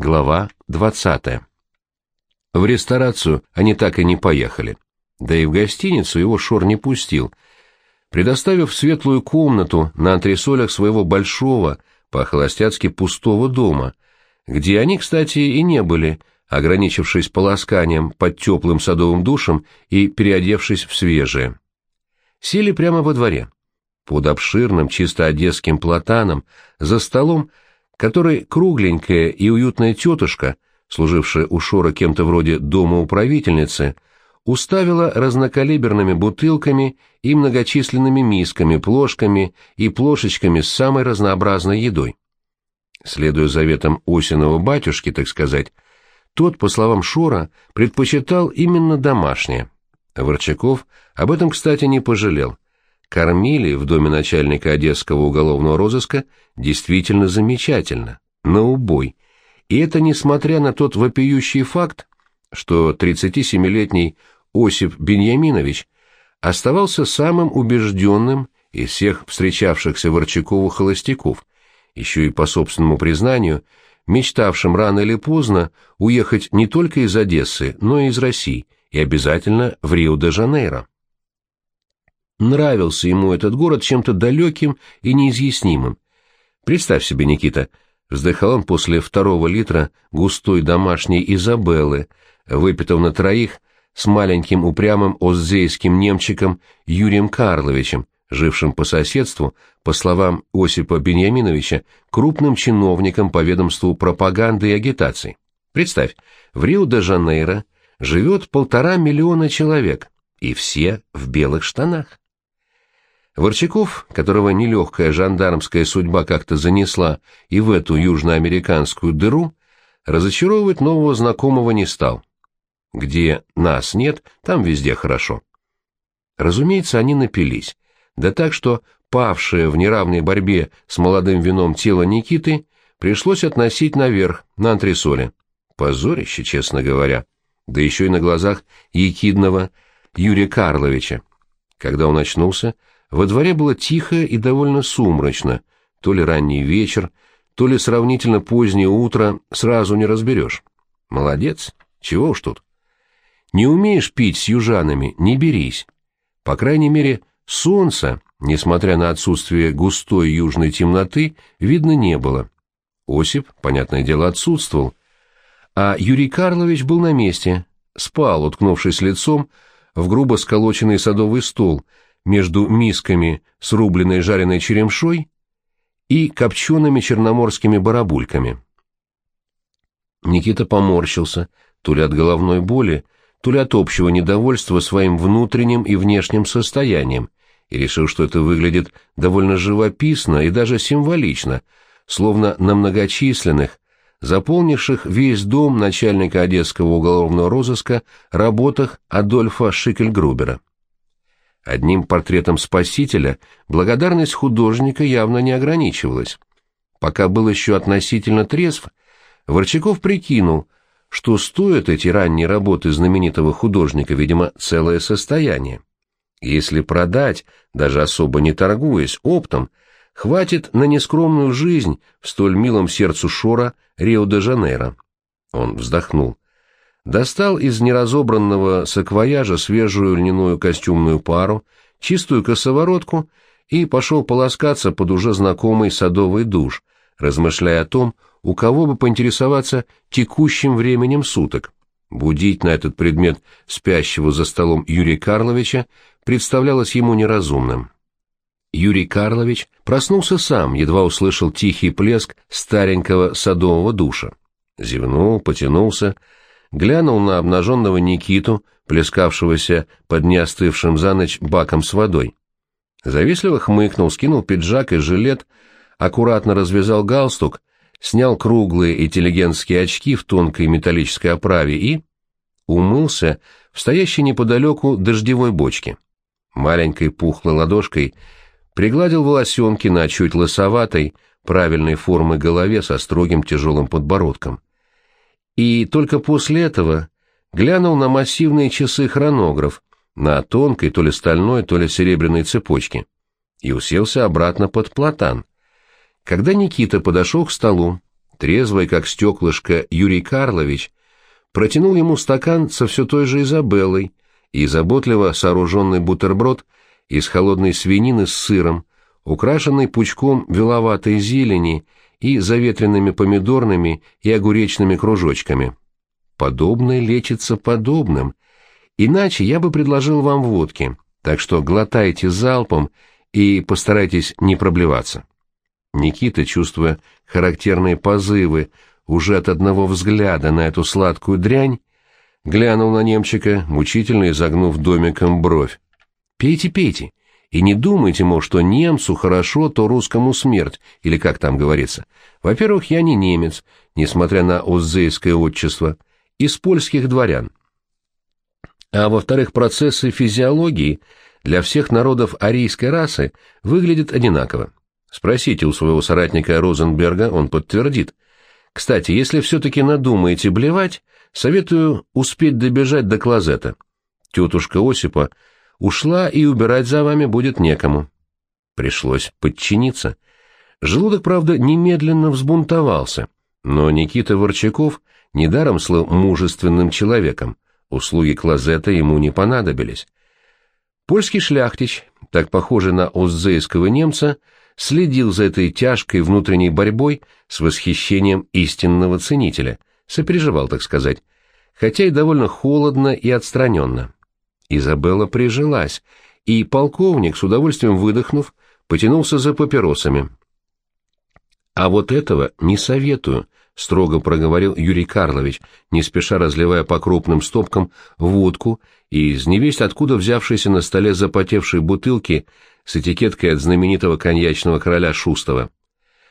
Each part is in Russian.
Глава 20. В ресторацию они так и не поехали. Да и в гостиницу его Шор не пустил, предоставив светлую комнату на антресолях своего большого, по-холостяцки пустого дома, где они, кстати, и не были, ограничившись полосканием под теплым садовым душем и переодевшись в свежее. Сели прямо во дворе. Под обширным, чисто одесским платаном, за столом, который кругленькая и уютная тетушка, служившая у Шора кем-то вроде дома управительницы, уставила разнокалиберными бутылками и многочисленными мисками, плошками и плошечками с самой разнообразной едой. Следуя заветам Осиного батюшки, так сказать, тот, по словам Шора, предпочитал именно домашнее. Ворчаков об этом, кстати, не пожалел кормили в доме начальника Одесского уголовного розыска действительно замечательно, на убой. И это несмотря на тот вопиющий факт, что 37-летний Осип Беньяминович оставался самым убежденным из всех встречавшихся Ворчакову холостяков, еще и по собственному признанию, мечтавшим рано или поздно уехать не только из Одессы, но и из России, и обязательно в Рио-де-Жанейро. Нравился ему этот город чем-то далеким и неизъяснимым. Представь себе, Никита, вздыхал он после второго литра густой домашней Изабеллы, выпитого на троих с маленьким упрямым оззейским немчиком Юрием Карловичем, жившим по соседству, по словам Осипа Беньяминовича, крупным чиновником по ведомству пропаганды и агитации. Представь, в Рио-де-Жанейро живет полтора миллиона человек, и все в белых штанах. Ворчаков, которого нелегкая жандармская судьба как-то занесла и в эту южноамериканскую дыру, разочаровывать нового знакомого не стал. Где нас нет, там везде хорошо. Разумеется, они напились, да так, что павшее в неравной борьбе с молодым вином тело Никиты пришлось относить наверх, на антресоле. Позорище, честно говоря. Да еще и на глазах ехидного Юрия Карловича. Когда он очнулся, во дворе было тихо и довольно сумрачно, то ли ранний вечер, то ли сравнительно позднее утро, сразу не разберешь. Молодец, чего уж тут. Не умеешь пить с южанами, не берись. По крайней мере, солнца, несмотря на отсутствие густой южной темноты, видно не было. Осип, понятное дело, отсутствовал. А Юрий Карлович был на месте, спал, уткнувшись лицом в грубо сколоченный садовый стол, между мисками с рубленной жареной черемшой и копчеными черноморскими барабульками. Никита поморщился, то ли от головной боли, то ли от общего недовольства своим внутренним и внешним состоянием, и решил, что это выглядит довольно живописно и даже символично, словно на многочисленных, заполнивших весь дом начальника Одесского уголовного розыска работах Адольфа Шикельгрубера. Одним портретом спасителя благодарность художника явно не ограничивалась. Пока был еще относительно трезв, Ворчаков прикинул, что стоят эти ранние работы знаменитого художника, видимо, целое состояние. Если продать, даже особо не торгуясь, оптом, хватит на нескромную жизнь в столь милом сердцу Шора Рио-де-Жанейро. Он вздохнул достал из неразобранного саквояжа свежую льняную костюмную пару, чистую косоворотку и пошел полоскаться под уже знакомый садовый душ, размышляя о том, у кого бы поинтересоваться текущим временем суток. Будить на этот предмет спящего за столом Юрия Карловича представлялось ему неразумным. Юрий Карлович проснулся сам, едва услышал тихий плеск старенького садового душа. Зевнул, потянулся, глянул на обнаженного Никиту, плескавшегося под неостывшим за ночь баком с водой. Завистливо хмыкнул, скинул пиджак и жилет, аккуратно развязал галстук, снял круглые интеллигентские очки в тонкой металлической оправе и... умылся в стоящей неподалеку дождевой бочке. Маленькой пухлой ладошкой пригладил волосенки на чуть лысоватой, правильной формы голове со строгим тяжелым подбородком и только после этого глянул на массивные часы-хронограф на тонкой, то ли стальной, то ли серебряной цепочке, и уселся обратно под платан. Когда Никита подошел к столу, трезвый, как стеклышко, Юрий Карлович протянул ему стакан со все той же Изабеллой и заботливо сооруженный бутерброд из холодной свинины с сыром, украшенный пучком веловатой зелени и заветренными помидорными и огуречными кружочками. Подобное лечится подобным. Иначе я бы предложил вам водки, так что глотайте залпом и постарайтесь не проблеваться. Никита, чувствуя характерные позывы уже от одного взгляда на эту сладкую дрянь, глянул на немчика, мучительно изогнув домиком бровь. «Пейте, пейте, и не думайте, мол, что немцу хорошо, то русскому смерть, или как там говорится. Во-первых, я не немец, несмотря на уззейское отчество, из польских дворян. А во-вторых, процессы физиологии для всех народов арийской расы выглядят одинаково. Спросите у своего соратника Розенберга, он подтвердит. Кстати, если все-таки надумаете блевать, советую успеть добежать до клозета. Тетушка Осипа ушла, и убирать за вами будет некому. Пришлось подчиниться. Желудок, правда, немедленно взбунтовался, но Никита Ворчаков недаром слыл мужественным человеком, услуги клозета ему не понадобились. Польский шляхтич, так похожий на уззейского немца, следил за этой тяжкой внутренней борьбой с восхищением истинного ценителя, сопереживал, так сказать, хотя и довольно холодно и отстраненно. Изабелла прижилась, и полковник, с удовольствием выдохнув, потянулся за папиросами. «А вот этого не советую», — строго проговорил Юрий Карлович, не спеша разливая по крупным стопкам водку и из невесть откуда взявшейся на столе запотевшей бутылки с этикеткой от знаменитого коньячного короля Шустова.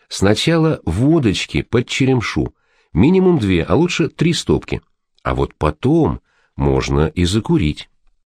Сначала водочки под черемшу, минимум две, а лучше три стопки. А вот потом можно и закурить.